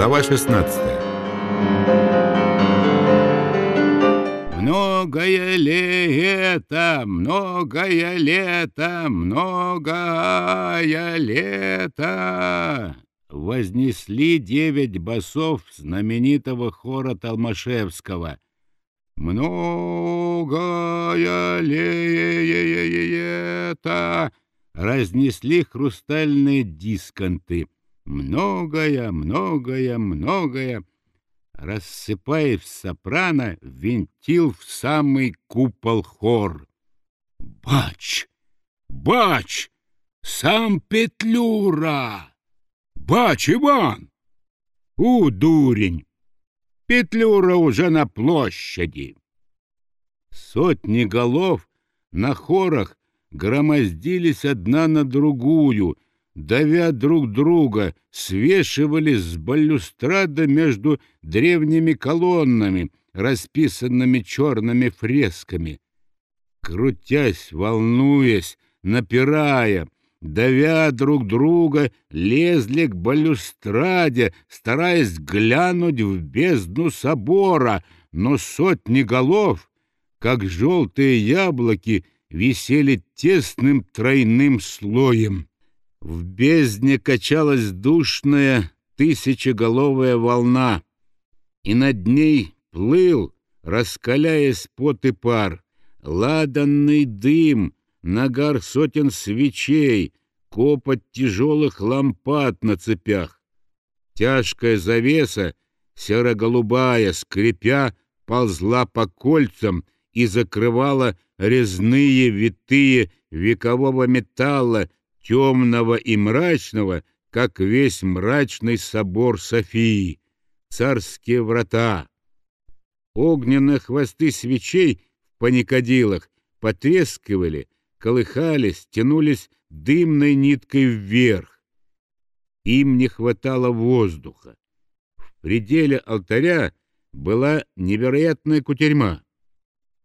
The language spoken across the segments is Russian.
Глава 16 Многое лето, многое лето, многое лето. Вознесли девять басов знаменитого хора Толмашевского. Многое лето. Разнесли хрустальные дисконты. Многое, многое, многое рассыпаясь в сопрано, винтил в самый купол хор. «Бач! Бач! Сам Петлюра! Бач, Иван! У, дурень! Петлюра уже на площади!» Сотни голов на хорах громоздились одна на другую — давя друг друга, свешивались с балюстрада между древними колоннами, расписанными черными фресками. Крутясь, волнуясь, напирая, давя друг друга, лезли к балюстраде, стараясь глянуть в бездну собора, но сотни голов, как желтые яблоки, висели тесным тройным слоем. В бездне качалась душная тысячеголовая волна, и над ней плыл, раскаляясь пот и пар, ладанный дым, нагар сотен свечей, копоть тяжелых лампад на цепях. Тяжкая завеса, серо-голубая, скрипя, ползла по кольцам и закрывала резные витые векового металла, темного и мрачного, как весь мрачный собор Софии, царские врата. Огненные хвосты свечей в паникадилах потрескивали, колыхались, тянулись дымной ниткой вверх. Им не хватало воздуха. В пределе алтаря была невероятная кутерьма.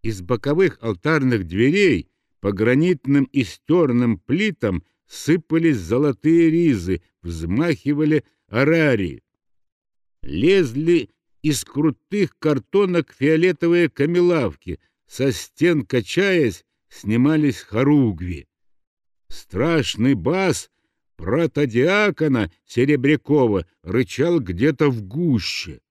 Из боковых алтарных дверей по гранитным и стерным плитам сыпались золотые ризы, взмахивали арарии. Лезли из крутых картонок фиолетовые камелавки, со стен, качаясь, снимались хоругви. Страшный бас протодиакона Серебрякова рычал где-то в гуще.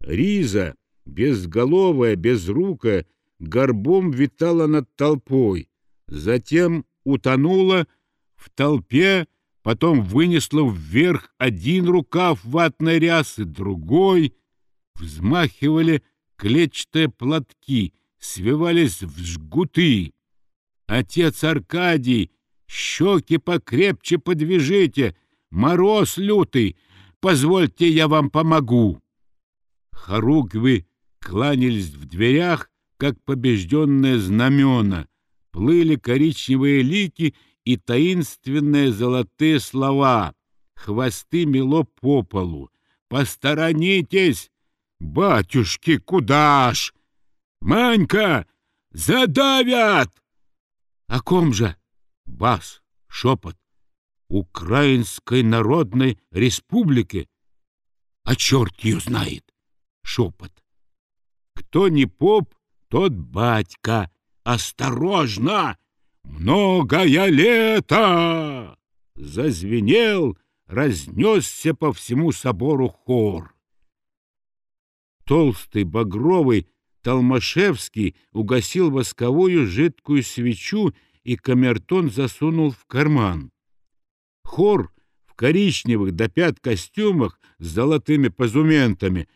Риза, безголовая, безрукая, горбом витала над толпой, затем утонула в толпе, потом вынесла вверх один рукав ватной рясы, другой. Взмахивали клетчатые платки, свивались в жгуты. Отец Аркадий, щеки покрепче подвяжите, мороз лютый, позвольте, я вам помогу. Хоругвы кланялись в дверях, как побежденные знамена, плыли коричневые лики и таинственные золотые слова. Хвосты мело по полу. «Посторонитесь! Батюшки, куда ж? Манька, задавят!» «О ком же?» Бас, шепот. «Украинской Народной Республики?» «А черт ее знает!» Шепот. «Кто не поп, тот батька. Осторожно! Многое лето!» Зазвенел, разнесся по всему собору хор. Толстый, багровый, Толмашевский угасил восковую жидкую свечу и камертон засунул в карман. Хор в коричневых до пят костюмах с золотыми позументами,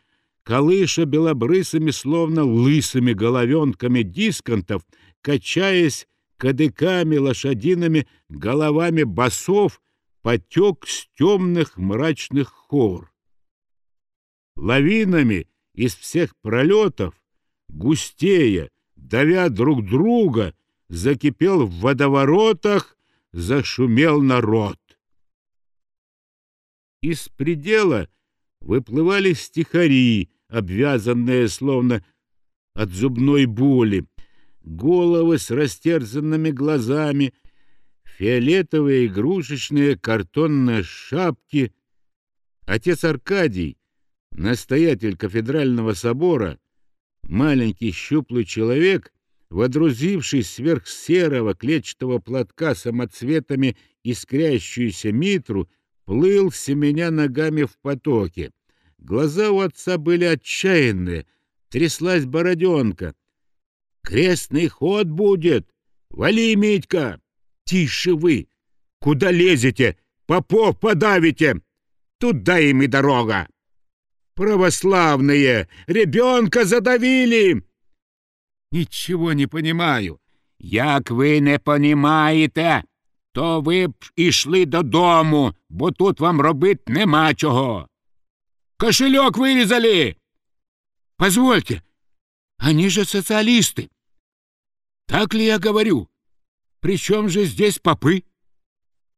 колыша белобрысыми, словно лысыми головенками дисконтов, качаясь, кадыками, лошадиными головами басов потек с темных мрачных хор. Лавинами из всех пролетов, густея, давя друг друга, закипел в водоворотах, зашумел народ. Из предела выплывали стихари, обвязанные словно от зубной боли, головы с растерзанными глазами, фиолетовые игрушечные картонные шапки. Отец Аркадий, настоятель кафедрального собора, маленький щуплый человек, водрузивший сверх серого клетчатого платка самоцветами искрящуюся митру, плыл, семеня ногами в потоке. Глаза у отца были отчаянные, тряслась бороденка. «Крестный ход будет! Вали, Митька! Тише вы! Куда лезете? Попов подавите! Туда им и дорога!» «Православные! Ребенка задавили!» «Ничего не понимаю!» «Як ви не понімаєте, то ви б ішли додому, бо тут вам робить нема чого!» Кошелек вырезали! Позвольте, они же социалисты. Так ли я говорю? Причем же здесь попы?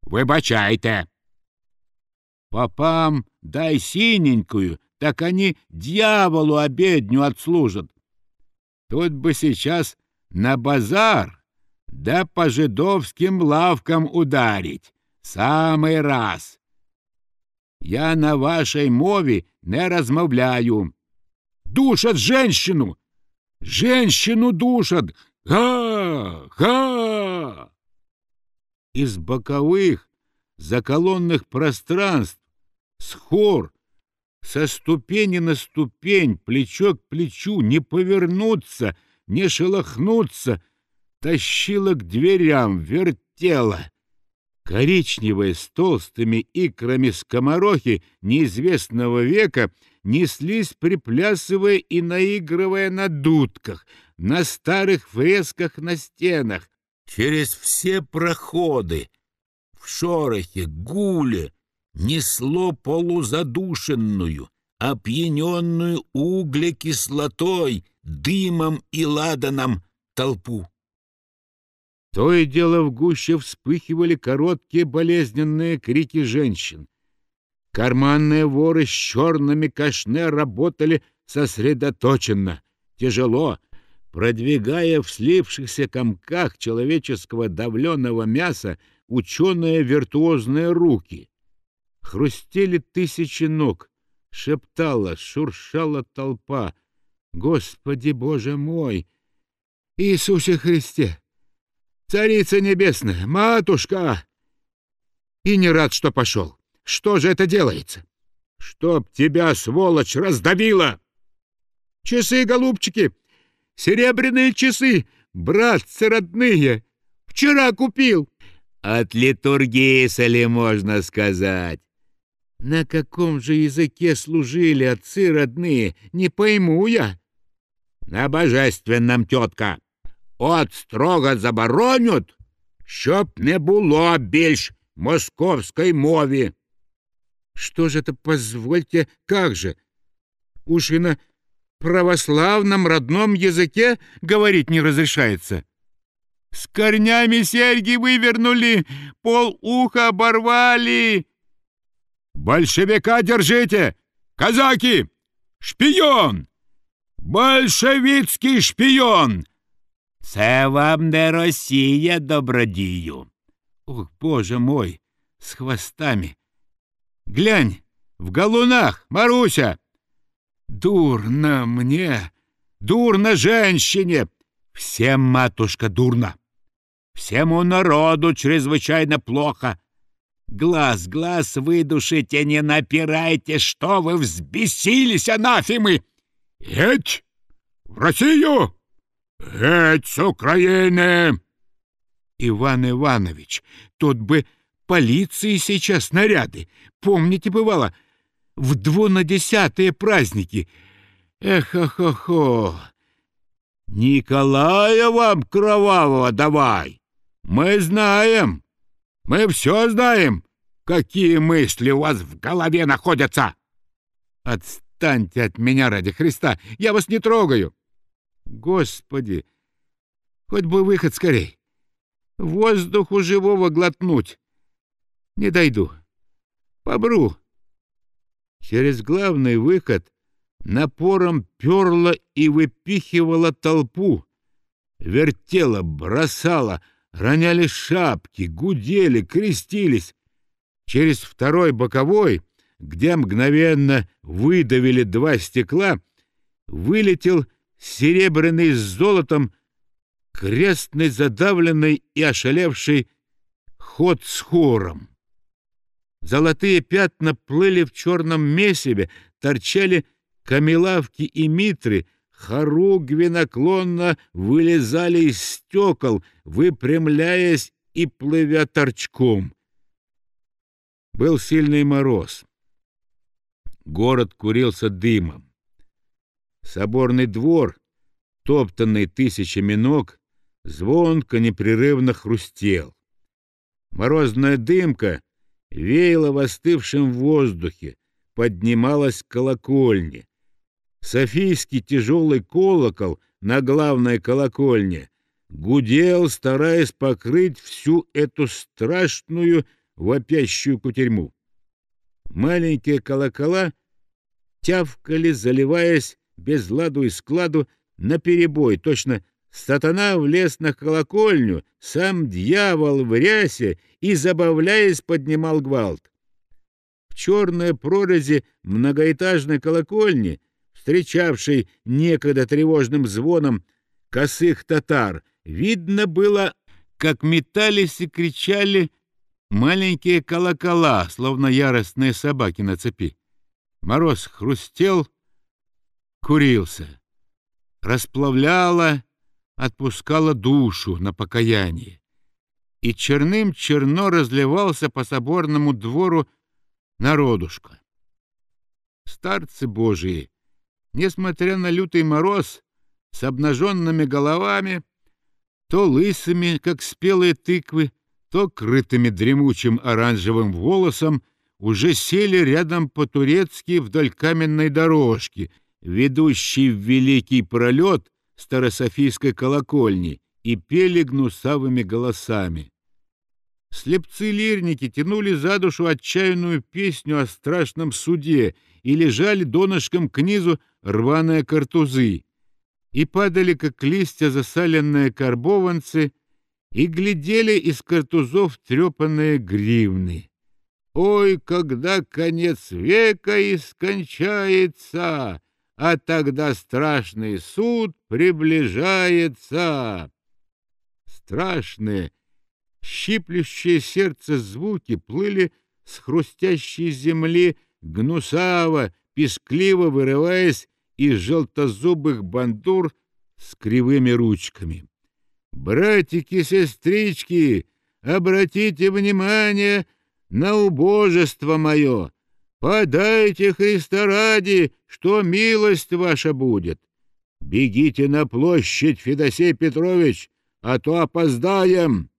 Выбачайте. Попам дай синенькую, так они дьяволу обедню отслужат. Тут бы сейчас на базар, да по жидовским лавкам ударить. Самый раз. Я на вашій мові не розмовляю. Душат женщину! Женщину душат! Га! Га! Из боковых заколонных пространств с хор, со ступени на ступень, плечо к плечу, не повернуться, не шелохнуться, тащила к дверям, вертела. Коричневые с толстыми икрами скоморохи неизвестного века неслись, приплясывая и наигрывая на дудках, на старых фресках на стенах, через все проходы. В шорохе, гуле несло полузадушенную, опьяненную углекислотой, дымом и ладаном толпу. То и дело в гуще вспыхивали короткие болезненные крики женщин. Карманные воры с черными кашне работали сосредоточенно, тяжело, продвигая в слившихся комках человеческого давленого мяса ученые виртуозные руки. Хрустели тысячи ног, шептала, шуршала толпа. «Господи, Боже мой! Иисусе Христе!» Царица небесная, матушка! И не рад, что пошел. Что же это делается? Чтоб тебя, сволочь, раздавила! Часы, голубчики! Серебряные часы! Братцы родные! Вчера купил! От литургии, ли можно сказать. На каком же языке служили отцы родные, не пойму я. На божественном, тетка. От строго заборонють, щоб не було більш московской мові. Что же это, позвольте, как же? Уж и на православном родном языке говорить не разрешается. С корнями серьги вывернули, пол уха оборвали. Большевика держите! Казаки! Шпион! Большевицкий шпион! Це вам не Росія, добродію. Ох, боже мой, с хвостами. Глянь, в галунах, Маруся. Дурно мне, дурно женщине. Всем, матушка, дурно. Всему народу чрезвычайно плохо. Глаз, глаз выдушите, не напирайте, что вы взбесились, анафимы. Эть, в Россию! Геть с Украины! Иван Иванович, тут бы полиции сейчас наряды. Помните, бывало, в двунадесятые праздники. Эх-хо-хо! Николая вам кровавого давай! Мы знаем, мы все знаем, какие мысли у вас в голове находятся. Отстаньте от меня ради Христа, я вас не трогаю. Господи! Хоть бы выход скорей. Воздуху живого глотнуть. Не дойду. Побру. Через главный выход напором перла и выпихивала толпу. Вертела, бросала, роняли шапки, гудели, крестились. Через второй боковой где мгновенно выдавили два стекла, вылетел серебряный с золотом, крестный, задавленный и ошалевший ход с хором. Золотые пятна плыли в черном месиве, торчали камелавки и митры, хоругви наклонно вылезали из стекол, выпрямляясь и плывя торчком. Был сильный мороз. Город курился дымом. Соборный двор, топтанный тысячами ног, звонко непрерывно хрустел. Морозная дымка веяла в остывшем воздухе, поднималась к колокольне. Софийский тяжелый колокол на главной колокольне гудел, стараясь покрыть всю эту страшную вопящую кутерьму. Маленькие колокола тявкали, заливаясь без ладу и складу наперебой, точно сатана влез на колокольню, сам дьявол в рясе и, забавляясь, поднимал гвалт. В черной прорези многоэтажной колокольни, встречавшей некогда тревожным звоном косых татар, видно было, как метались и кричали маленькие колокола, словно яростные собаки на цепи. Мороз хрустел, курился, расплавляла, отпускала душу на покаяние. И черным черно разливался по соборному двору народушка. Старцы божии, несмотря на лютый мороз, с обнаженными головами, то лысыми, как спелые тыквы, то крытыми дремучим оранжевым волосом, уже сели рядом по-турецки вдоль каменной дорожки, ведущей в великий пролет Старософийской колокольни, и пели гнусавыми голосами. Слепцы-лирники тянули за душу отчаянную песню о страшном суде и лежали донышком к низу рваные картузы, и падали, как листья засаленные карбованцы, и глядели из картузов трепанные гривны. Ой, когда конец века и скончается, а тогда страшный суд приближается. Страшные, щиплющие сердце звуки плыли с хрустящей земли гнусаво, пескливо вырываясь из желтозубых бандур с кривыми ручками. «Братики-сестрички, обратите внимание на убожество мое! Подайте Христа ради, что милость ваша будет! Бегите на площадь, Федосей Петрович, а то опоздаем!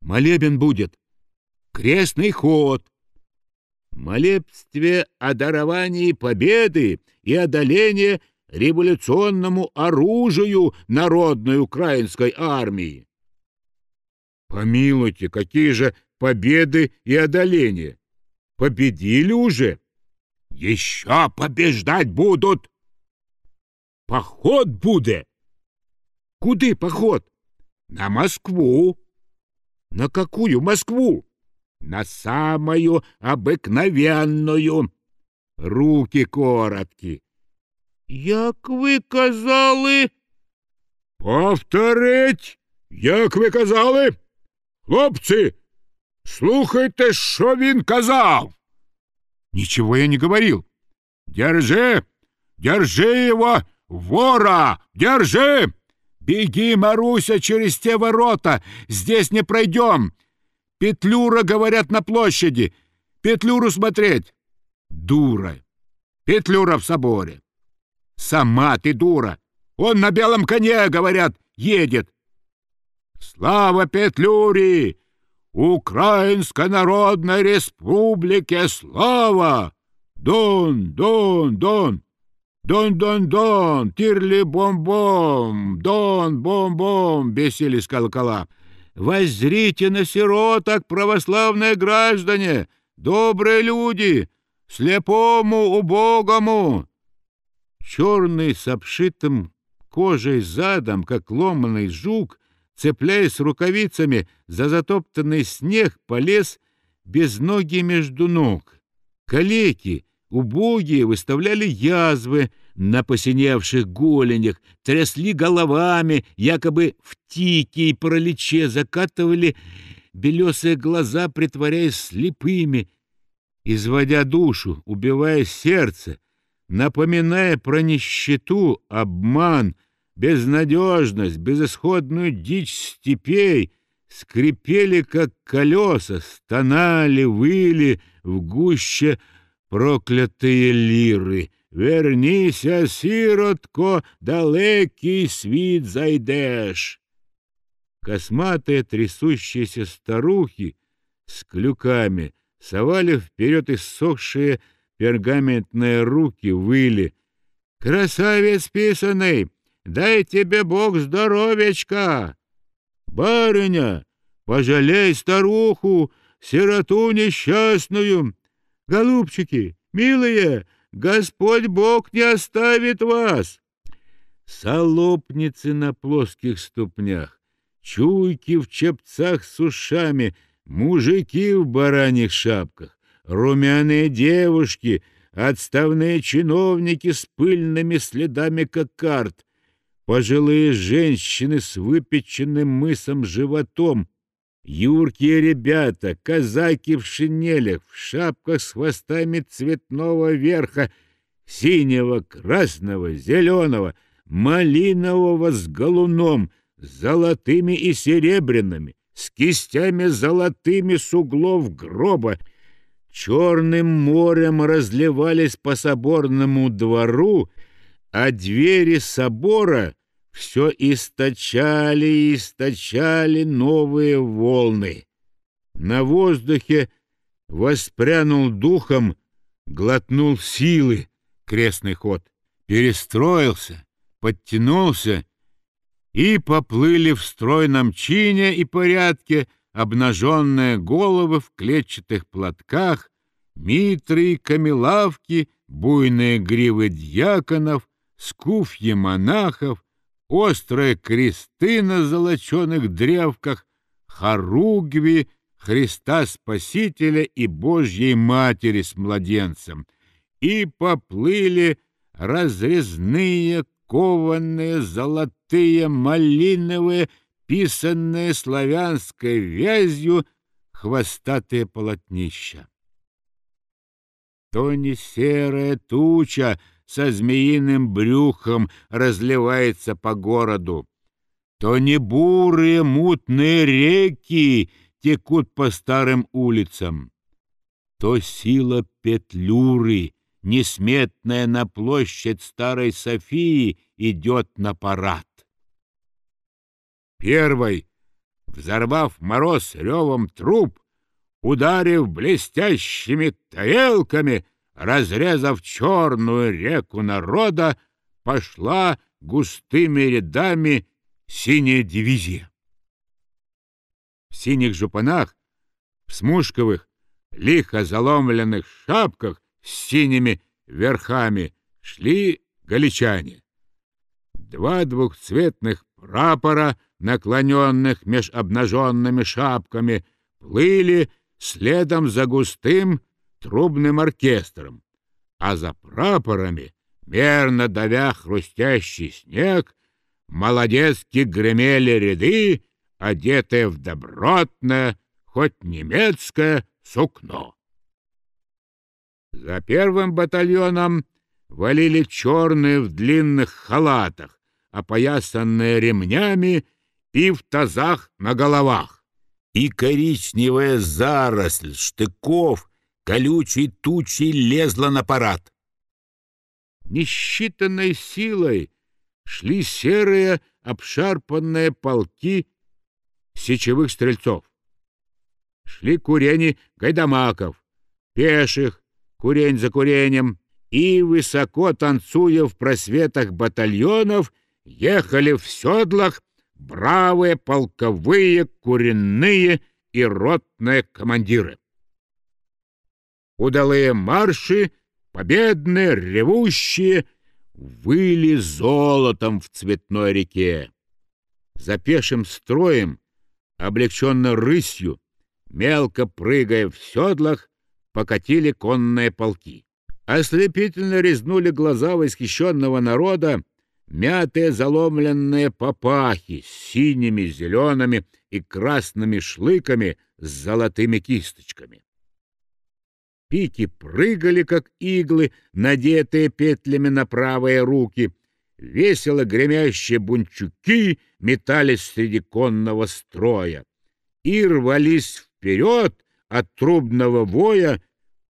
Молебен будет! Крестный ход!» молебстве о даровании победы и одолении революционному оружию народной украинской армии. Помилуйте, какие же победы и одоления? Победили уже? Еще побеждать будут. Поход будет. Куды поход? На Москву. На какую Москву? На самую обыкновенную. Руки короткі. Як ви казали? Повторить, як ви казали? Хлопці, слухайте, що він казав. Ничего я не говорил. Держи, держи его, вора, держи! Беги, Маруся, через те ворота, здесь не пройдем. Петлюра, говорят, на площади. Петлюру смотреть. Дура. Петлюра в соборе. Сама ты дура. Он на белом коне, говорят, едет. Слава Петлюре! Украинской Народной Республике слава! Дон, дон, дон! Дон-дон-дон! Тирли-бом-бом! Дон-бом-бом! Бесились колокола. Воззрите на сироток, православные граждане, добрые люди, слепому, убогому, черный с обшитым кожей задом, как ломаный жук, цепляясь рукавицами за затоптанный снег, полез без ноги между ног. Калеки, убогие, выставляли язвы на посиневших голенях, трясли головами, якобы в тике и параличе, закатывали белесые глаза, притворяясь слепыми, изводя душу, убивая сердце, напоминая про нищету, обман, безнадежность, безысходную дичь степей, скрипели, как колеса, стонали, выли в гуще проклятые лиры. Вернися, сиротко, далекий світ зайдеш. Косматые трясущиеся старухи с клюками совали вперед иссохшие пергаментные руки, выли. «Красавец писаный! Дай тебе Бог здоровечка!» «Барыня, пожалей старуху, сироту несчастную!» «Голубчики, милые, Господь Бог не оставит вас!» Солопницы на плоских ступнях, чуйки в чепцах с ушами, мужики в бараньих шапках, румяные девушки, отставные чиновники с пыльными следами кокард, пожилые женщины с выпеченным мысом животом, юркие ребята, казаки в шинелях, в шапках с хвостами цветного верха, синего, красного, зеленого, малинового с галуном, золотыми и серебряными, с кистями золотыми с углов гроба, черным морем разливались по соборному двору, а двери собора все источали и источали новые волны. На воздухе воспрянул духом, глотнул силы крестный ход, перестроился, подтянулся, и поплыли в стройном чине и порядке обнаженные головы в клетчатых платках, митры и камелавки, буйные гривы дьяконов, скуфьи монахов, острые кресты на золоченых древках, хоругви Христа Спасителя и Божьей Матери с младенцем, и поплыли разрезные кованые золотые малиновые, писанные славянской вязью хвостатые полотнища. То не серая туча со змеиным брюхом разливается по городу, то не бурые мутные реки текут по старым улицам, то сила петлюры, несметная на площадь Старой Софии, идет на парад. Первый, взорвав мороз ревом труп, ударив блестящими тарелками, разрезав черную реку народа, пошла густыми рядами синяя дивизия. В синих жупанах, в смушковых, лихо заломленных шапках с синими верхами шли галичане. Два двухцветных прапора, наклоненных меж обнаженными шапками, плыли следом за густым трубным оркестром, а за прапорами, мерно давя хрустящий снег, молодецки гремели ряды, одетые в добротное, хоть немецкое, сукно. За первым батальоном валили черные в длинных халатах, опоясанные ремнями и в тазах на головах. И коричневая заросль штыков колючей тучей лезла на парад. Несчитанной силой шли серые обшарпанные полки сечевых стрельцов. Шли курени гайдамаков, пеших, курень за куренем, и, высоко танцуя в просветах батальонов, ехали в седлах бравые полковые, куренные и ротные командиры удалые марши, победные, ревущие, выли золотом в цветной реке. За пешим строем, облегченно рысью, мелко прыгая в седлах, покатили конные полки. Ослепительно резнули глаза восхищенного народа мятые заломленные папахи с синими, зелеными и красными шлыками с золотыми кисточками. Пики прыгали, как иглы, надетые петлями на правые руки. Весело гремящие бунчуки метались среди конного строя и рвались вперед от трубного воя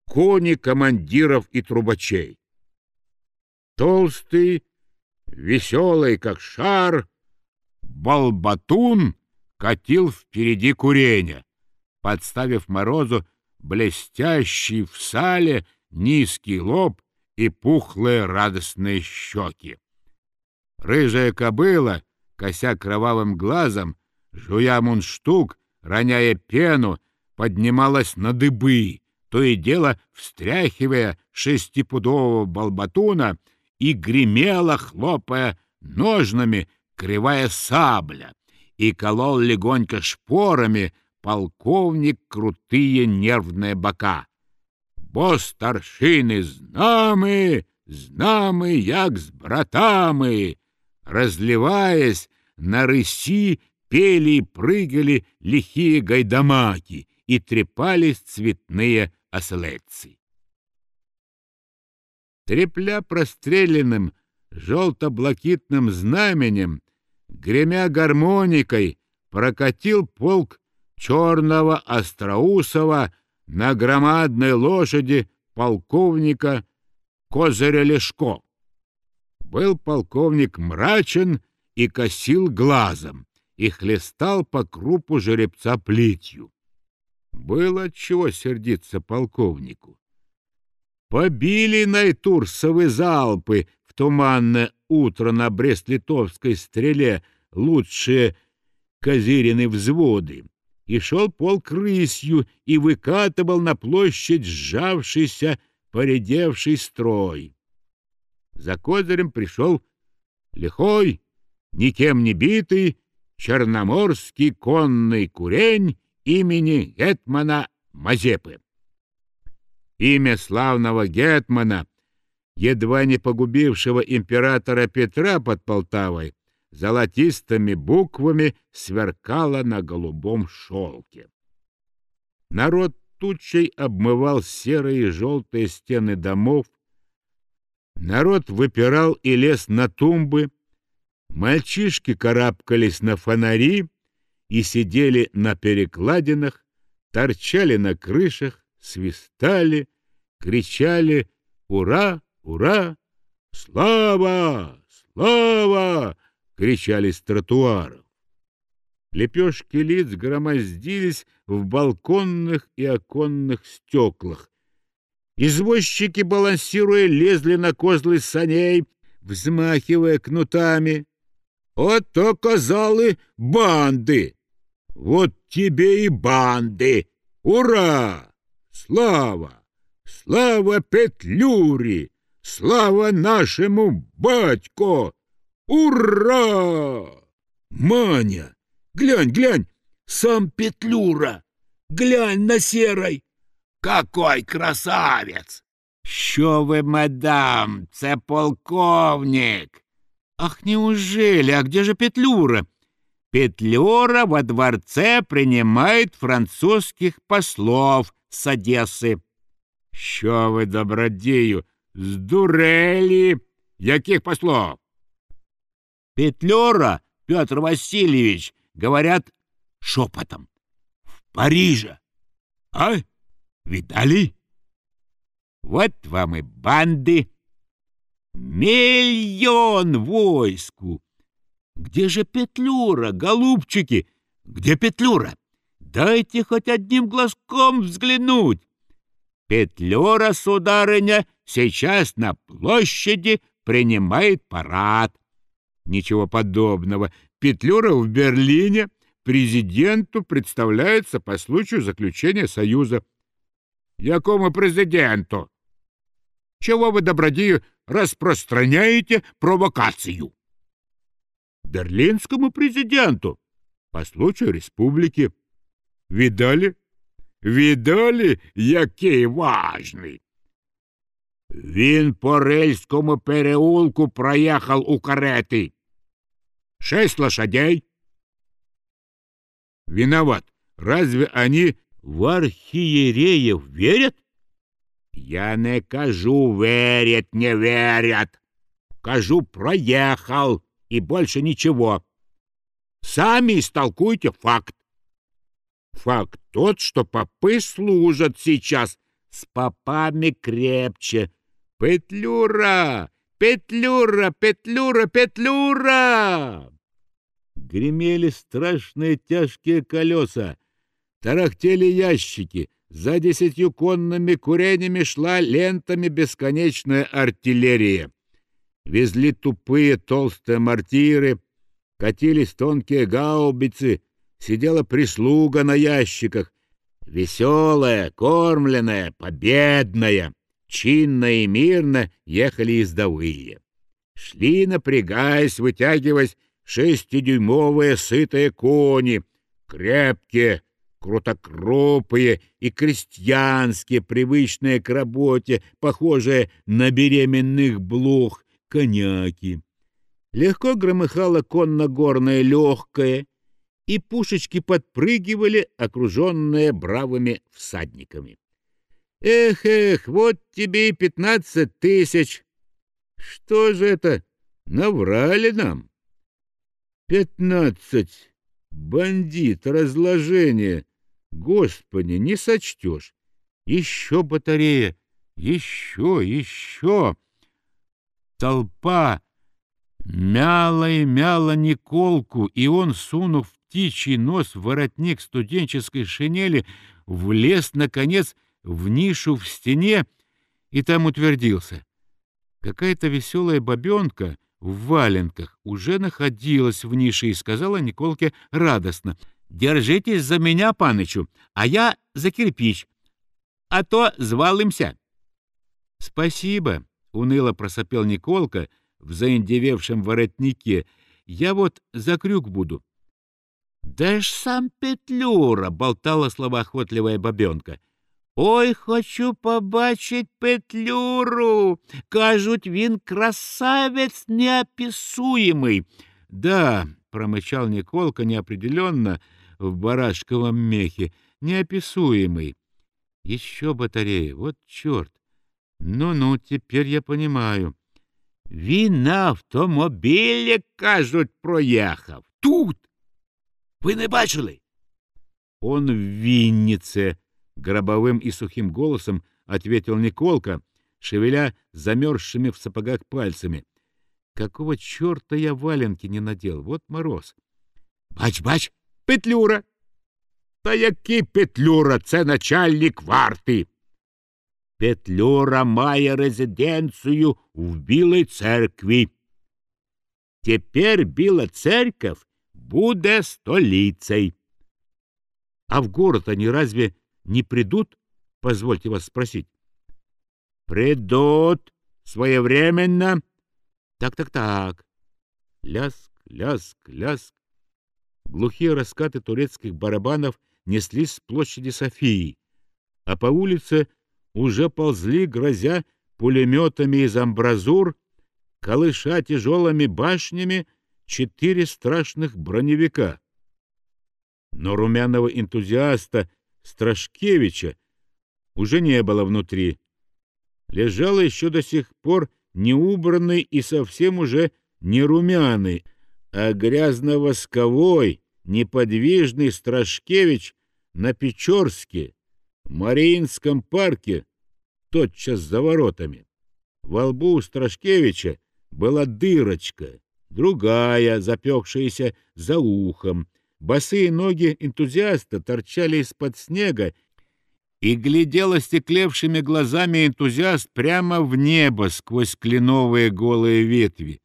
кони командиров и трубачей. Толстый, веселый, как шар, балбатун катил впереди курения, подставив морозу блестящий в сале низкий лоб и пухлые радостные щеки. Рыжая кобыла, кося кровавым глазом, жуя мундштук, роняя пену, поднималась на дыбы, то и дело встряхивая шестипудового балбатуна и гремела, хлопая ножнами, кривая сабля, и колол легонько шпорами полковник крутые нервные бока. Бо старшины знамы, знамы, як с братами, разливаясь на рыси, пели и прыгали лихие гайдамаки и трепались цветные ослецы. Трепля простреленным желто-блакитным знаменем, гремя гармоникой, прокатил полк черного Остроусова на громадной лошади полковника Козыря Лешко. Был полковник мрачен и косил глазом, и хлестал по крупу жеребца плетью. Было чего сердиться полковнику. Побили Найтурсовы залпы в туманное утро на Брест-Литовской стреле лучшие Козырины взводы, и шел полк рысью и выкатывал на площадь сжавшийся, поредевший строй. За Козырем пришел лихой, никем не битый, черноморский конный курень имени Гетмана Мазепы. Имя славного Гетмана, едва не погубившего императора Петра под Полтавой, золотистыми буквами сверкало на голубом шелке. Народ тучей обмывал серые и желтые стены домов, народ выпирал и лез на тумбы, мальчишки карабкались на фонари и сидели на перекладинах, торчали на крышах, свистали, кричали «Ура! Ура! Слава! Слава!» — кричали с тротуаров. Лепешки лиц громоздились в балконных и оконных стеклах. Извозчики, балансируя, лезли на козлы саней, взмахивая кнутами. «Вот то, казалы, банды! Вот тебе и банды! Ура! Слава! Слава Петлюре! Слава нашему батько! Ура! Маня, глянь, глянь, сам Петлюра! Глянь на серой! Какой красавец! Що ви, мадам, це полковник? Ах, неужели? А где же Петлюра? Петлюра во дворце принимает французских послов с Одессы. Що добродею, здурели? Яких послов? Петлюра, Петр Васильевич, говорят шепотом. В Париже. А? Видали? Вот вам и банды. Миллион войску. Где же Петлюра, голубчики? Где Петлюра? Дайте хоть одним глазком взглянуть. Петлюра, сударыня, сейчас на площади принимает парад. Ничего подобного. Петлюра в Берлине президенту представляется по случаю заключения союза. Якому президенту? Чего вы, добродею, распространяете провокацию? Берлинскому президенту по случаю республики. Видали? Відали, який важний? Він по рельському переулку проехал у кареты. Шесть лошадей. Виноват. Разве они в архиереев верят? Я не кажу верят, не верят. Кажу, проехал, и больше ничего. Сами истолкуйте факт. Факт тот, что попы служат сейчас с попами крепче. Петлюра! Петлюра! Петлюра! Петлюра! Гремели страшные тяжкие колеса, тарахтели ящики, за десятью конными курениями шла лентами бесконечная артиллерия. Везли тупые толстые мортиры, катились тонкие гаубицы, сидела прислуга на ящиках, веселая, кормленная, победная, чинно и мирно ехали ездовые. Шли, напрягаясь, вытягиваясь, шестидюймовые сытые кони, крепкие, крутокропые и крестьянские, привычные к работе, похожие на беременных блох, коняки. Легко громыхало конно-горное легкое, и пушечки подпрыгивали, окруженные бравыми всадниками. «Эх, эх, вот тебе и пятнадцать тысяч! Что же это? Наврали нам!» «Пятнадцать! Бандит, разложение! Господи, не сочтешь! Еще батарея! Еще, еще!» Толпа мяла и мяла Николку, и он, сунув птичий нос в воротник студенческой шинели, влез, наконец, в нишу в стене и там утвердился. Какая-то веселая бабенка в валенках уже находилась в нише и сказала Николке радостно, «Держитесь за меня, панычу, а я за кирпич, а то звалимся». «Спасибо», — уныло просопел Николка в заиндевевшем воротнике, «я вот за крюк буду». «Да ж сам Петлюра!» — болтала словоохотливая бабенка — Ой, хочу побачить Петлюру. Кажуть, він красавец неописуемый. Да, промычал Николка неопределенно в барашковом мехе. Неописуемый. Еще батарея, вот черт. Ну-ну, теперь я понимаю. Він на автомобілі, кажуть, проехав. Тут. Вы не бачили? Он в Виннице, гробовым и сухим голосом ответил Николка, шевеля замерзшими в сапогах пальцами. Какого черта я валенки не надел? Вот мороз. Бач-бач, Петлюра. Та який Петлюра? Це начальник варти. Петлюра має резиденцію в Білій церкві. Тепер Біла церковь буде столицей. А в город они разве не придут, позвольте вас спросить? Придут своевременно. Так-так-так. Ляск, ляск, ляск. Глухие раскаты турецких барабанов неслись с площади Софии, а по улице уже ползли, грозя пулеметами из амбразур, колыша тяжелыми башнями четыре страшных броневика. Но румяного энтузиаста Страшкевича уже не было внутри. Лежал еще до сих пор неубранный и совсем уже не румяный, а грязно-восковой, неподвижный Страшкевич на Печорске, Мариинском парке, тотчас за воротами. Во лбу у Страшкевича была дырочка, другая, запекшаяся за ухом, Босые ноги энтузиаста торчали из-под снега, и глядел остеклевшими глазами энтузиаст прямо в небо сквозь кленовые голые ветви.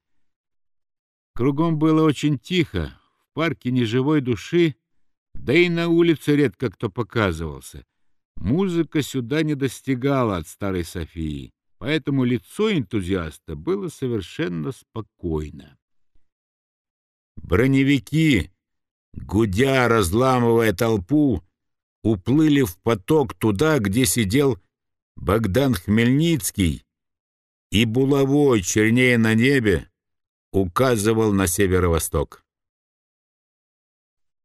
Кругом было очень тихо, в парке ни живой души, да и на улице редко кто показывался. Музыка сюда не достигала от старой Софии, поэтому лицо энтузиаста было совершенно спокойно. Броневики, гудя, разламывая толпу, уплыли в поток туда, где сидел Богдан Хмельницкий, и булавой, чернее на небе, указывал на северо-восток.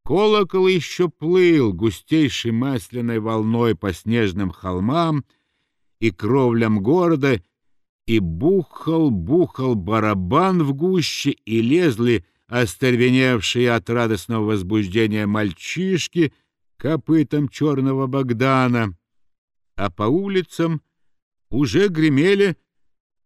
Колокол еще плыл густейшей масляной волной по снежным холмам и кровлям города, и бухал-бухал барабан в гуще, и лезли остервеневшие от радостного возбуждения мальчишки копытом черного Богдана, а по улицам уже гремели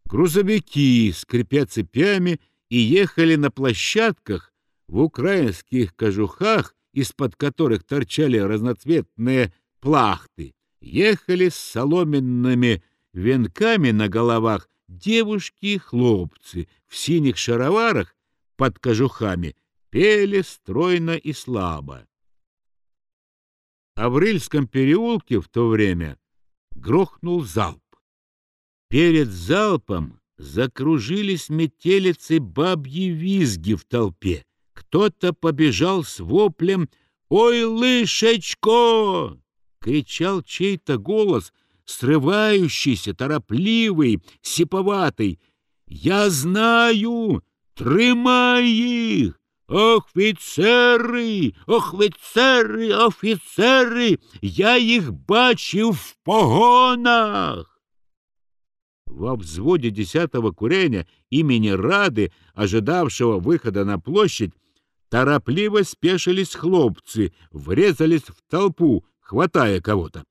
грузовики, скрипя цепями, и ехали на площадках в украинских кожухах, из-под которых торчали разноцветные плахты, ехали с соломенными венками на головах девушки и хлопцы в синих шароварах под кожухами, пели стройно и слабо. А в Рыльском переулке в то время грохнул залп. Перед залпом закружились метелицы бабьи визги в толпе. Кто-то побежал с воплем «Ой, лышечко!» — кричал чей-то голос, срывающийся, торопливый, сиповатый. «Я знаю! Тримай их! Офіцери, офіцери, офіцери! Я їх бачив в погонах!» Во взводе десятого курения имени Рады, ожидавшего выхода на площадь, торопливо спешились хлопцы, врезались в толпу, хватая кого-то.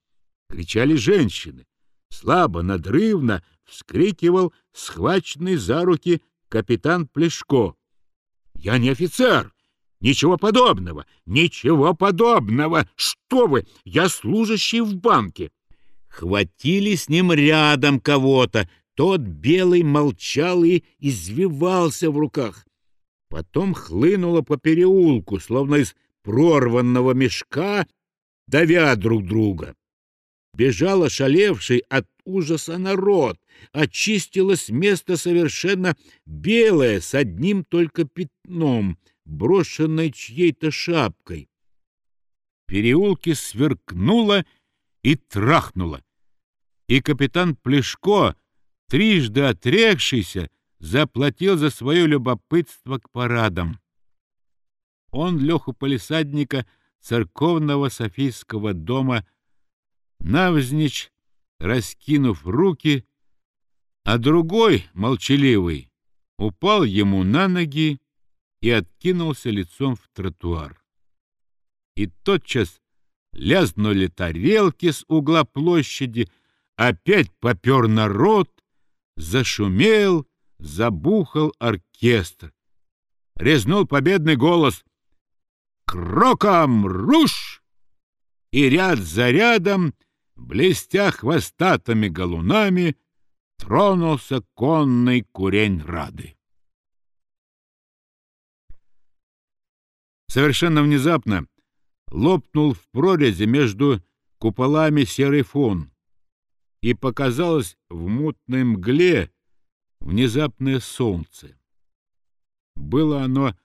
Кричали женщины. Слабо, надрывно вскрикивал схваченный за руки капитан Плешко. «Я не офицер! Ничего подобного! Ничего подобного! Что вы! Я служащий в банке!» Хватили с ним рядом кого-то. Тот белый молчал и извивался в руках. Потом хлынуло по переулку, словно из прорванного мешка, давя друг друга. Бежал ошалевший от ужаса народ, очистилось место совершенно белое, с одним только пятном, брошенной чьей-то шапкой. В переулке сверкнуло и трахнуло и капитан Плешко, трижды отрекшийся, заплатил за свое любопытство к парадам. Он лег у полисадника церковного Софийского дома, навзничь, раскинув руки, а другой, молчаливый, упал ему на ноги и откинулся лицом в тротуар. И тотчас лязнули тарелки с угла площади, Опять попер народ, зашумел, забухал оркестр. Резнул победный голос «Кроком руш!» И ряд за рядом, блестя хвостатыми галунами, тронулся конный курень Рады. Совершенно внезапно лопнул в прорези между куполами серый фон и показалось в мутной мгле внезапное солнце. Было оно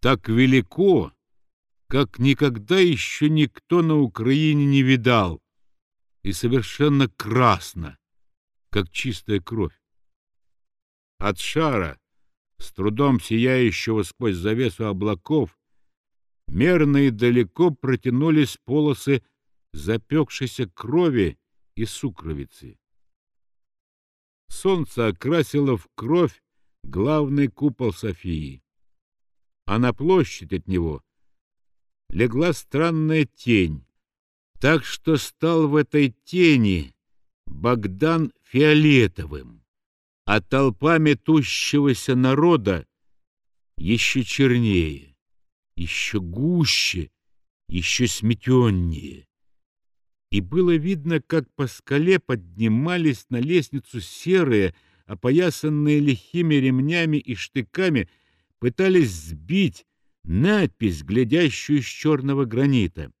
так велико, как никогда еще никто на Украине не видал, и совершенно красно, как чистая кровь. От шара, с трудом сияющего сквозь завесу облаков, мерно и далеко протянулись полосы запекшейся крови и сукровицы. Солнце окрасило в кровь главный купол Софии, а на площадь от него легла странная тень, так что стал в этой тени Богдан фиолетовым, а толпа метущегося народа еще чернее, еще гуще, еще сметеннее и было видно, как по скале поднимались на лестницу серые, опоясанные лихими ремнями и штыками, пытались сбить надпись, глядящую с черного гранита.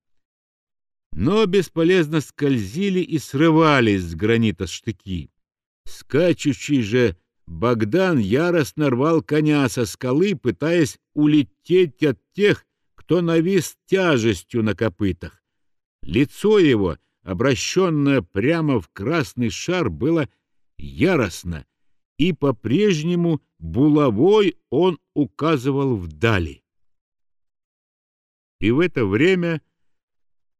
Но бесполезно скользили и срывались с гранита штыки. Скачущий же Богдан яростно рвал коня со скалы, пытаясь улететь от тех, кто навис тяжестью на копытах. Лицо его, обращенное прямо в красный шар, было яростно, и по-прежнему булавой он указывал вдали. И в это время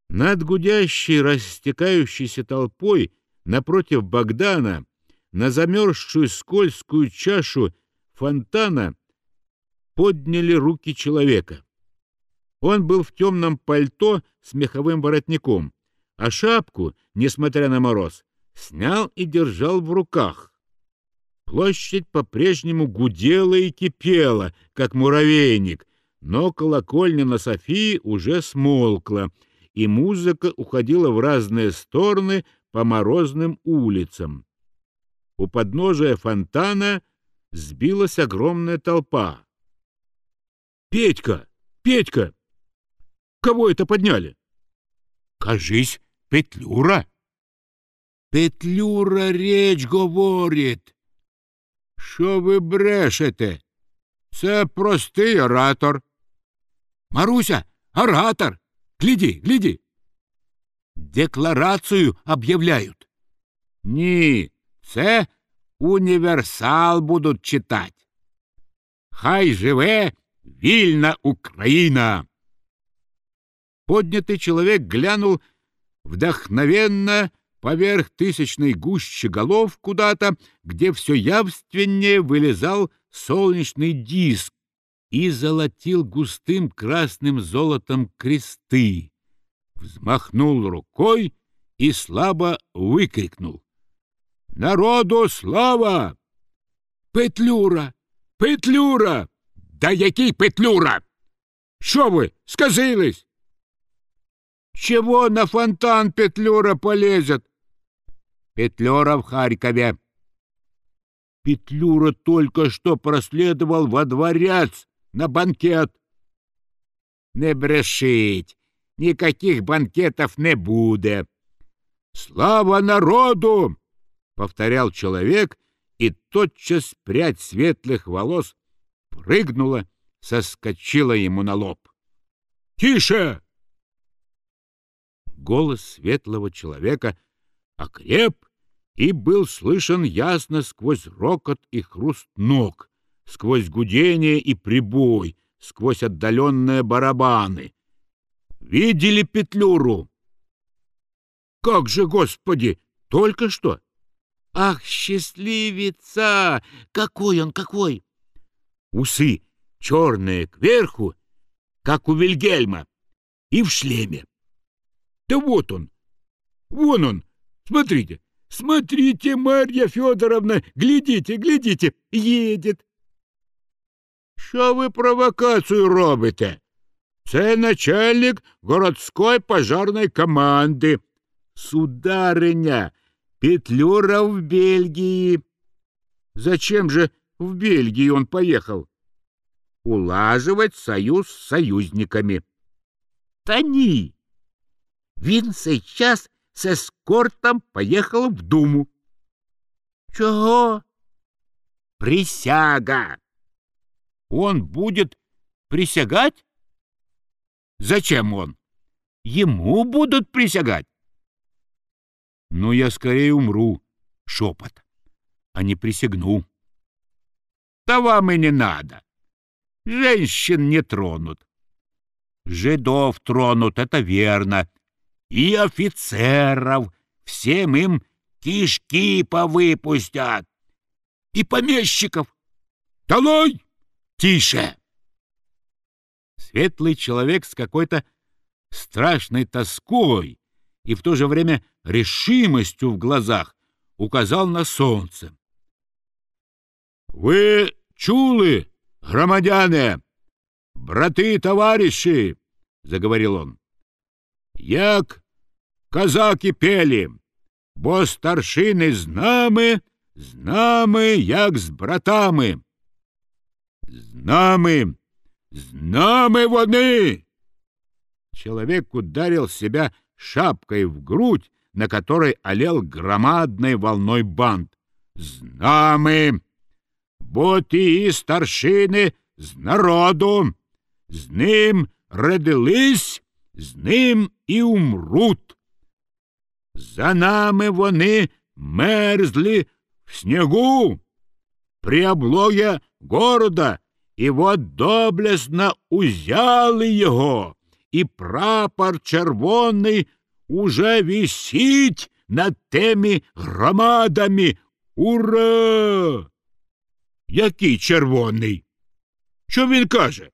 над гудящей, растекающейся толпой напротив Богдана на замерзшую скользкую чашу фонтана подняли руки человека. Он был в темном пальто с меховым воротником, а шапку, несмотря на мороз, снял и держал в руках. Площадь по-прежнему гудела и кипела, как муравейник, но колокольня на Софии уже смолкла, и музыка уходила в разные стороны по морозным улицам. У подножия фонтана сбилась огромная толпа. «Петька! Петька! Кого это подняли?» «Кажись, Петлюра!» «Петлюра речь говорит!» «Що ви брешете? Це простий оратор!» «Маруся, оратор! Гляди, гляди!» «Декларацию об'являють!» «Ні, це універсал будуть читати!» «Хай живе вільна Україна!» Поднятый человек глянул вдохновенно поверх тысячной гущи голов куда-то, где все явственнее вылезал солнечный диск и золотил густым красным золотом кресты, взмахнул рукой и слабо выкрикнул. «Народу слава! Петлюра! Петлюра! Да який Петлюра? Що ви, сказились? Чего на фонтан Петлюра полезет? Петлюра в Харькове. Петлюра только что проследовал во дворец на банкет. Не брешить, никаких банкетов не буде. Слава народу! Повторял человек, и тотчас прядь светлых волос прыгнула, соскочила ему на лоб. «Тише!» Голос светлого человека окреп и был слышен ясно сквозь рокот и хруст ног, сквозь гудение и прибой, сквозь отдаленные барабаны. Видели Петлюру? Как же, Господи, только что? Ах, счастливица! Какой он, какой! Усы черные кверху, как у Вильгельма, и в шлеме. Да вот он, вон он, смотрите, смотрите, Марья Федоровна, глядите, глядите, едет. Що ви провокацію робите? Це начальник городської пожарної команди. Судариня, Петлюра в Бельгии. Зачем же в Бельгию он поехал? Улаживать союз с союзниками. Та ні. Він сейчас с эскортом поехал в Думу. Чего? Присяга. Он будет присягать? Зачем он? Ему будут присягать. Ну, я скорее умру, шепот, а не присягну. Да вам и не надо. Женщин не тронут. Жидов тронут, это верно. И офицеров, всем им кишки повыпустят. И помещиков. Долой! Тише! Светлый человек с какой-то страшной тоской и в то же время решимостью в глазах указал на солнце. «Вы чулы, громадяне, браты и товарищи!» — заговорил он. «Як казаки пели, бо старшины з нами, з нами, як з братами. З нами, з нами вони!» Человек ударил себя шапкой в грудь, на которой олел громадной волной бант. «З нами!» бо ті старшини з народу, з ним родились з ним і умрут. За нами вони мерзли в снегу при облоге города, і вот доблесно узяли його, і прапор червоний уже висить над тими громадами. Ура! Який червоний? Що він каже?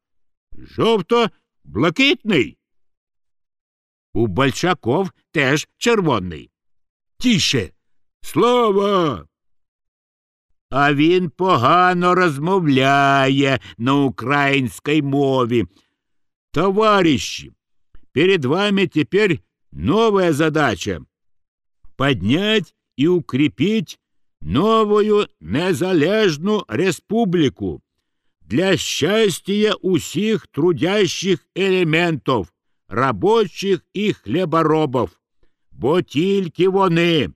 Жовто блакитний. У Большаков теж червоний. Тіше. Слава! А він погано розмовляє на українській мові. Товарищи, перед вами теперь новая задача — поднять и укрепить новую незалежную республику для счастья усіх трудящих елементів, рабочих і хліборобів, бо тільки вони,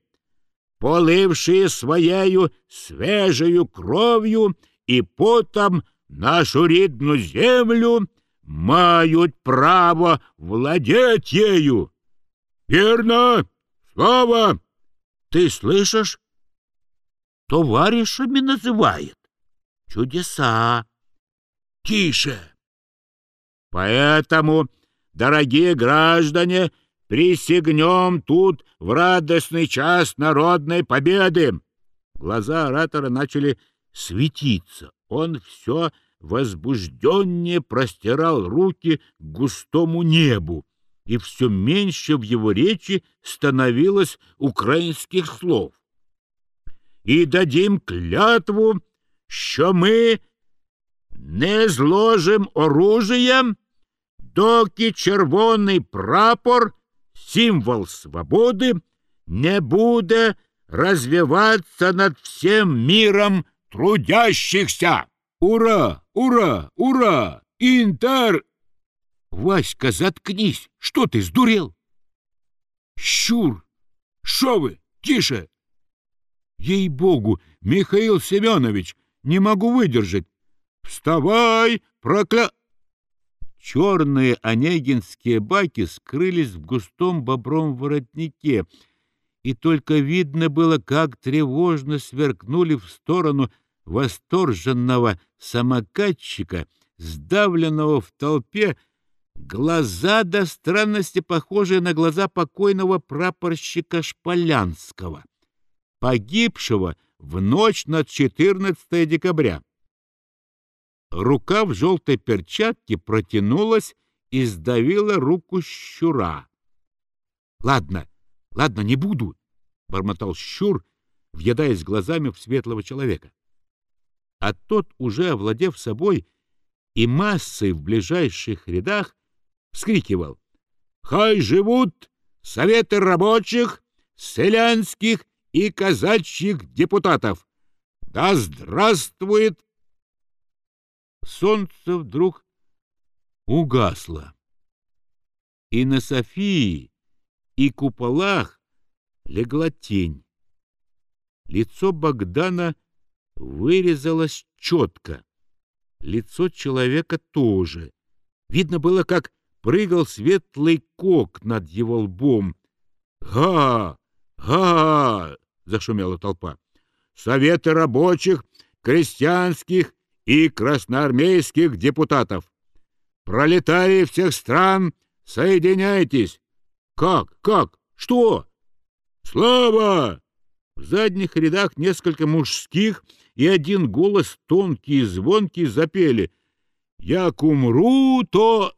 поливши своєю свежою кров'ю і потом нашу рідну землю, мають право владеть ею. Верно, Слава, ты слышишь? Товарищами называет. Чудеса. Тише. Поэтому, дорогие граждане, присягнем тут в радостный час народной победы. Глаза оратора начали светиться. Он все возбужденнее простирал руки к густому небу, и все меньше в его речи становилось украинских слов. И дадим клятву, що ми не зложим оружия, доки червоний прапор, символ свободы, не буде развиваться над всем миром трудящихся. Ура! Ура! Ура! Интер! Васька, заткнись! Что ты, сдурел? Щур! Шо вы? Тише! Ей-богу, Михаил Семенович, не могу выдержать. Вставай, прокля... Черные онегинские баки скрылись в густом бобром воротнике, и только видно было, как тревожно сверкнули в сторону восторженного самокатчика, сдавленного в толпе, глаза до странности похожие на глаза покойного прапорщика Шполянского, погибшего в ночь на 14 декабря. Рука в желтой перчатке протянулась и сдавила руку щура. — Ладно, ладно, не буду, — бормотал щур, въедаясь глазами в светлого человека а тот, уже овладев собой и массой в ближайших рядах, вскрикивал «Хай живут советы рабочих, селянских и казачьих депутатов! Да здравствует!» Солнце вдруг угасло, и на Софии и куполах легла тень. Лицо Богдана — вырезалось четко. Лицо человека тоже. Видно было, как прыгал светлый кок над его лбом. «Га! Га!» — зашумела толпа. «Советы рабочих, крестьянских и красноармейских депутатов! Пролетарии всех стран, соединяйтесь! Как? Как? Что? Слава!» В задних рядах несколько мужских и один голос, тонкий и звонкий, запели «Як умру, то...»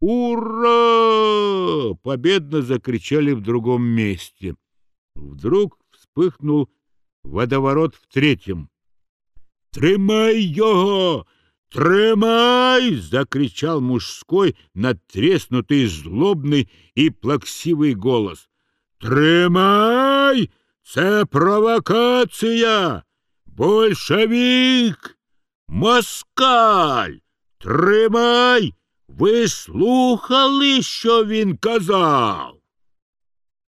«Ура!» — победно закричали в другом месте. Вдруг вспыхнул водоворот в третьем. «Тримай его! Тримай!» — закричал мужской, надтреснутый, злобный и плаксивый голос. «Тримай! Це провокація! Большевик! Москаль! Тримай! Ви слухали, що він казав?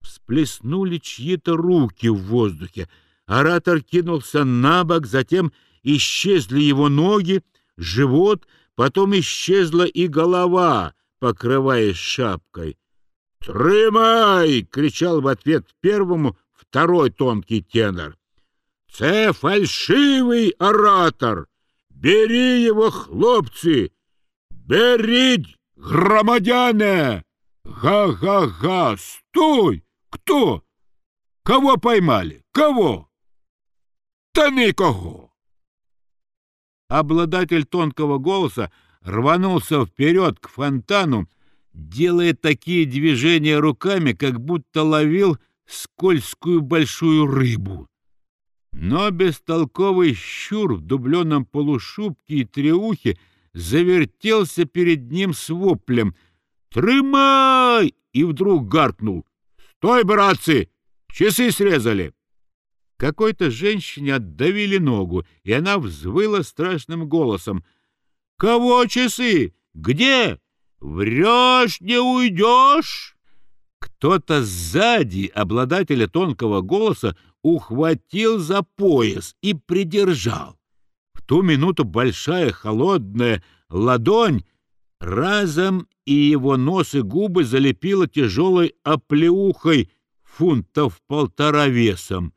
Всплеснули чьи-то руки в воздухе. Оратор кинулся на бок, затем исчезли его ноги, живот, потом исчезла и голова, покрываясь шапкой. «Тримай!» — кричал в ответ первому второй тонкий тенор. «Це фальшивий оратор! Бери его, хлопцы! Беріть, громадяне! Га-га-га! Стой! Кто? Кого поймали? Кого? Та никого!» Обладатель тонкого голоса рванулся вперед к фонтану, делая такие движения руками, как будто ловил скользкую большую рыбу. Но бестолковый щур в дубленом полушубке и треухе завертелся перед ним с воплем «Трымай!» и вдруг гаркнул «Стой, братцы! Часы срезали!» Какой-то женщине отдавили ногу, и она взвыла страшным голосом «Кого часы? Где? Врешь, не уйдешь!» Кто-то сзади обладателя тонкого голоса ухватил за пояс и придержал. В ту минуту большая холодная ладонь разом и его нос и губы залепила тяжелой оплеухой фунтов полтора весом.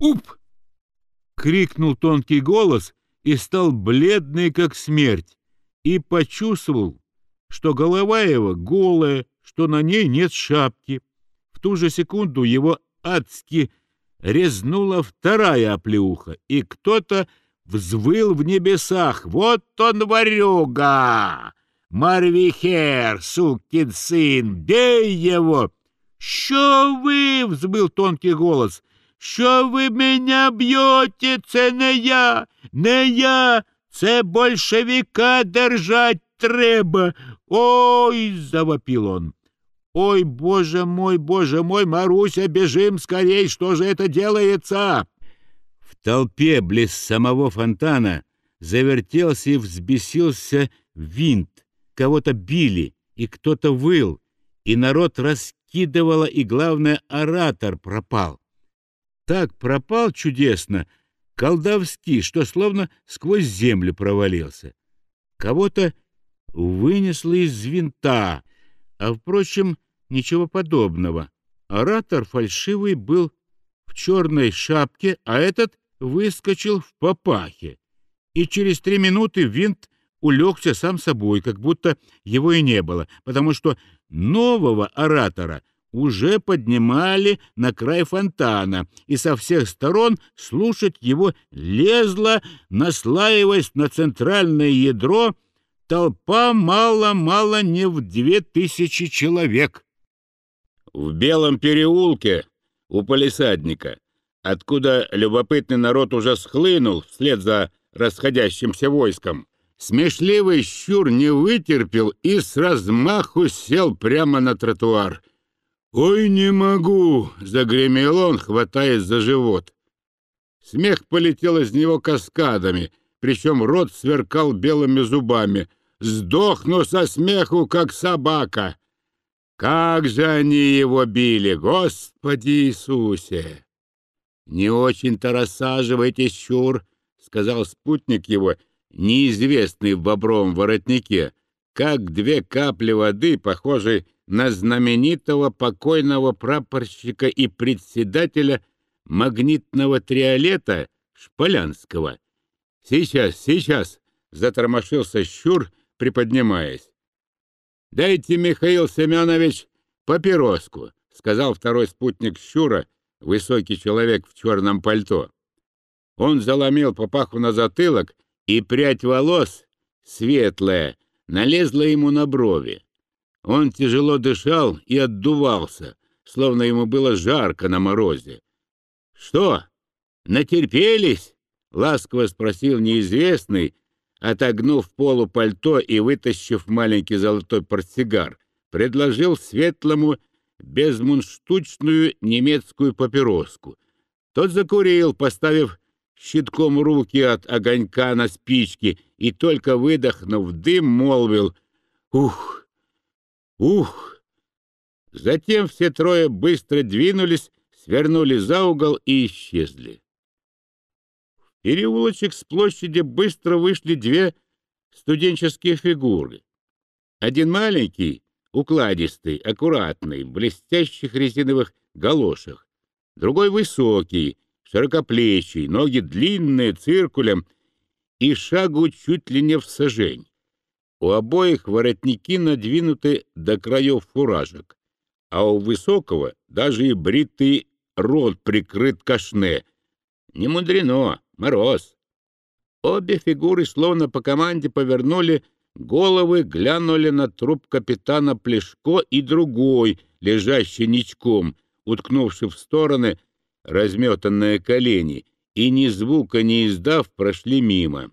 «Уп!» — крикнул тонкий голос и стал бледный, как смерть, и почувствовал, что голова его голая, что на ней нет шапки. В ту же секунду его адски резнула вторая оплеуха, и кто-то взвыл в небесах. «Вот он, ворюга! Марвихер, сукин сын, бей его!» «Що ви?» — взвыл тонкий голос. «Що ви мене б'єте? Це не я, не я, це большевика держать треба. Ой!» — завопил он. «Ой, боже мой, боже мой, Маруся, бежим скорей, что же это делается?» В толпе близ самого фонтана завертелся и взбесился винт. Кого-то били, и кто-то выл, и народ раскидывало, и, главное, оратор пропал. Так пропал чудесно, колдовски, что словно сквозь землю провалился. Кого-то вынесло из винта, а, впрочем, ничего подобного. Оратор фальшивый был в черной шапке, а этот выскочил в папахе. И через три минуты винт улегся сам собой, как будто его и не было, потому что нового оратора уже поднимали на край фонтана, и со всех сторон слушать его лезла, наслаиваясь на центральное ядро, толпа мало-мало не в две тысячи человек. В Белом переулке у полисадника, откуда любопытный народ уже схлынул вслед за расходящимся войском, смешливый щур не вытерпел и с размаху сел прямо на тротуар. «Ой, не могу!» — загремел он, хватаясь за живот. Смех полетел из него каскадами, причем рот сверкал белыми зубами — Сдохну со смеху, как собака. Как же они его били, Господи Иисусе! Не очень-то рассаживайтесь, Щур, сказал спутник его, неизвестный в бобровом воротнике, как две капли воды, похожей на знаменитого покойного прапорщика и председателя магнитного триолета Шполянского. Сейчас, сейчас, затормошился Щур приподнимаясь. «Дайте, Михаил Семенович, папироску», — сказал второй спутник Щура, высокий человек в черном пальто. Он заломил папаху на затылок, и прядь волос, светлая, налезла ему на брови. Он тяжело дышал и отдувался, словно ему было жарко на морозе. «Что, натерпелись?» — ласково спросил неизвестный, отогнув полу пальто и вытащив маленький золотой портсигар, предложил светлому безмунштучную немецкую папироску. Тот закурил, поставив щитком руки от огонька на спички, и только выдохнув дым, молвил «Ух! Ух!». Затем все трое быстро двинулись, свернули за угол и исчезли переулочек с площади быстро вышли две студенческие фигуры. Один маленький, укладистый, аккуратный, в блестящих резиновых галошах. Другой высокий, широкоплечий, ноги длинные, циркулем, и шагу чуть ли не в сажень. У обоих воротники надвинуты до краев фуражек, а у высокого даже и бритый рот прикрыт кашне. Не мудрено, мороз. Обе фигуры словно по команде повернули головы, глянули на труп капитана Плешко и другой, лежащий ничком, уткнувший в стороны разметанные колени, и ни звука не издав, прошли мимо.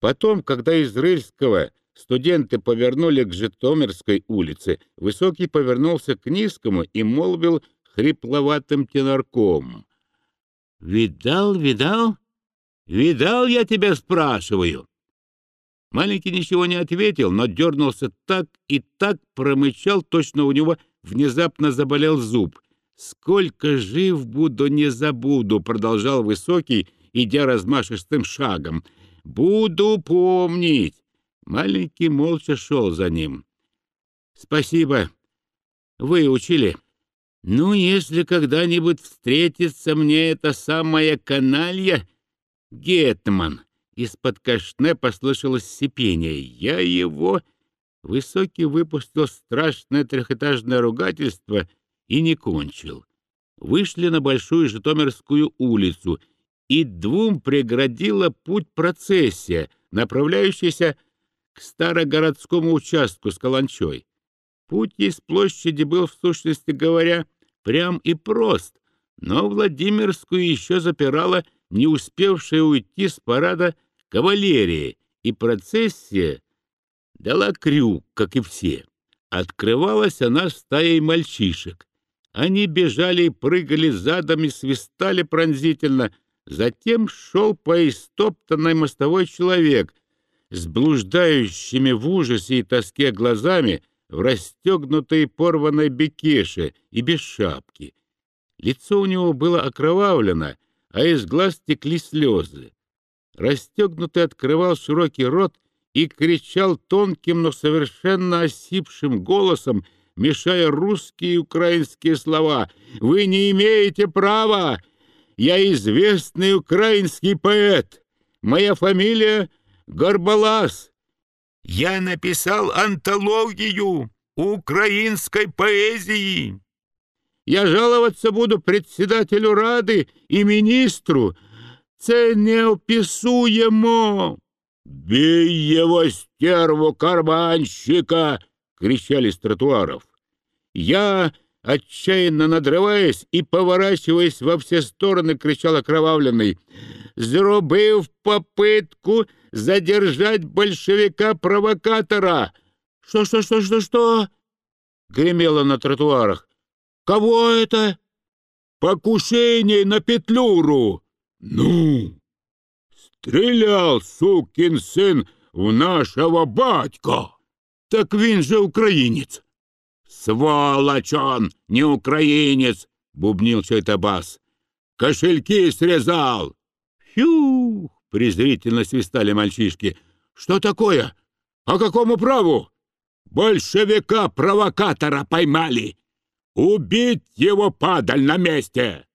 Потом, когда из Рыльского студенты повернули к Житомирской улице, Высокий повернулся к Низкому и молвил хрипловатым тенорком. — Видал, видал? Видал, я тебя спрашиваю? Маленький ничего не ответил, но дернулся так и так промычал, точно у него внезапно заболел зуб. «Сколько жив буду, не забуду», — продолжал Высокий, идя размашистым шагом. «Буду помнить». Маленький молча шел за ним. «Спасибо. Выучили. Ну, если когда-нибудь встретится мне эта самая каналья, Гетман...» Из-под кашне послышалось сипение. «Я его...» Высокий выпустил страшное трехэтажное ругательство и не кончил. Вышли на Большую Житомирскую улицу, и двум преградила путь процессия, направляющаяся к старогородскому участку с Каланчой. Путь из площади был, в сущности говоря, прям и прост, но Владимирскую еще запирала не успевшая уйти с парада кавалерия, и процессия дала крюк, как и все. Открывалась она стаей мальчишек. Они бежали и прыгали задом и свистали пронзительно. Затем шел по истоптанной мостовой человек с блуждающими в ужасе и тоске глазами в расстегнутой порванной бекеше и без шапки. Лицо у него было окровавлено, а из глаз текли слезы. Расстегнутый открывал широкий рот и кричал тонким, но совершенно осипшим голосом, мешая русские и украинские слова. «Вы не имеете права! Я известный украинский поэт! Моя фамилия Горбалас! Я написал антологию украинской поэзии!» Я жаловаться буду председателю Рады і міністру. Це неописуемо. «Бей его, стерву карманщика!» — Кричали с тротуаров. Я, отчаянно надрываясь и поворачиваясь во все стороны, кричал окровавленный. «Зробив попытку задержать большевика-провокатора!» «Что, что, что, что, что?» — гремело на тротуарах. Кого это? Покушение на Петлюру. Ну, стрелял, сукин сын, в нашего батька. Так він же украинец. Сволочь он, не украинец, бубнил чей-то бас. Кошельки срезал. Фью, презрительно свистали мальчишки. Что такое? По какому праву? Большевика-провокатора поймали. Убить его, падаль, на месте!»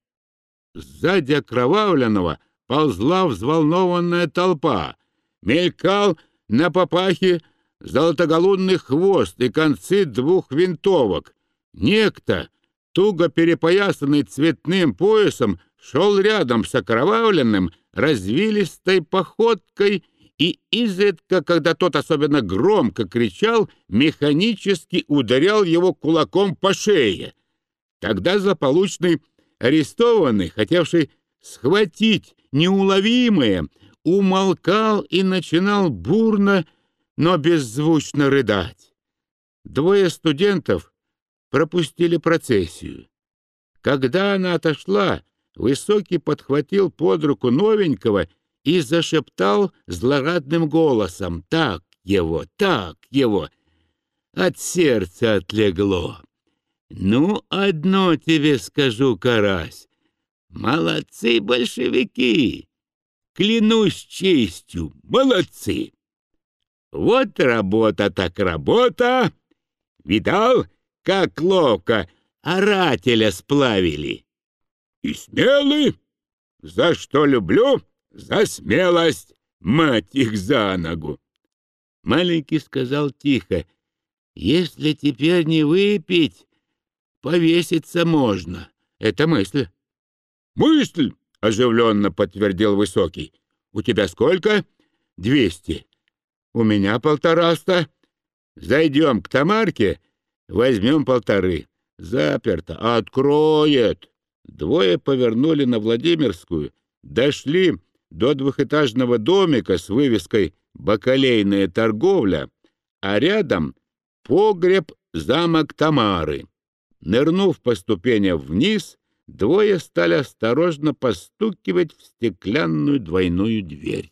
Сзади окровавленного ползла взволнованная толпа. Мелькал на папахе золотоголунный хвост и концы двух винтовок. Некто, туго перепоясанный цветным поясом, шел рядом с окровавленным, развилистой походкой и изредка, когда тот особенно громко кричал, механически ударял его кулаком по шее. Тогда злополучный арестованный, хотевший схватить неуловимое, умолкал и начинал бурно, но беззвучно рыдать. Двое студентов пропустили процессию. Когда она отошла, Высокий подхватил под руку новенького и зашептал злорадным голосом «Так его, так его!» От сердца отлегло. «Ну, одно тебе скажу, Карась, молодцы большевики! Клянусь честью, молодцы!» Вот работа так работа! Видал, как ловко орателя сплавили? И смелый, за что люблю, за смелость, мать их за ногу. Маленький сказал тихо, если теперь не выпить, повеситься можно. Это мысль. Мысль, оживленно подтвердил Высокий. У тебя сколько? Двести. У меня полтораста. Зайдем к Тамарке, возьмем полторы. Заперто. Откроет. Двое повернули на Владимирскую, дошли до двухэтажного домика с вывеской «Бакалейная торговля», а рядом погреб замок Тамары. Нырнув по ступеням вниз, двое стали осторожно постукивать в стеклянную двойную дверь.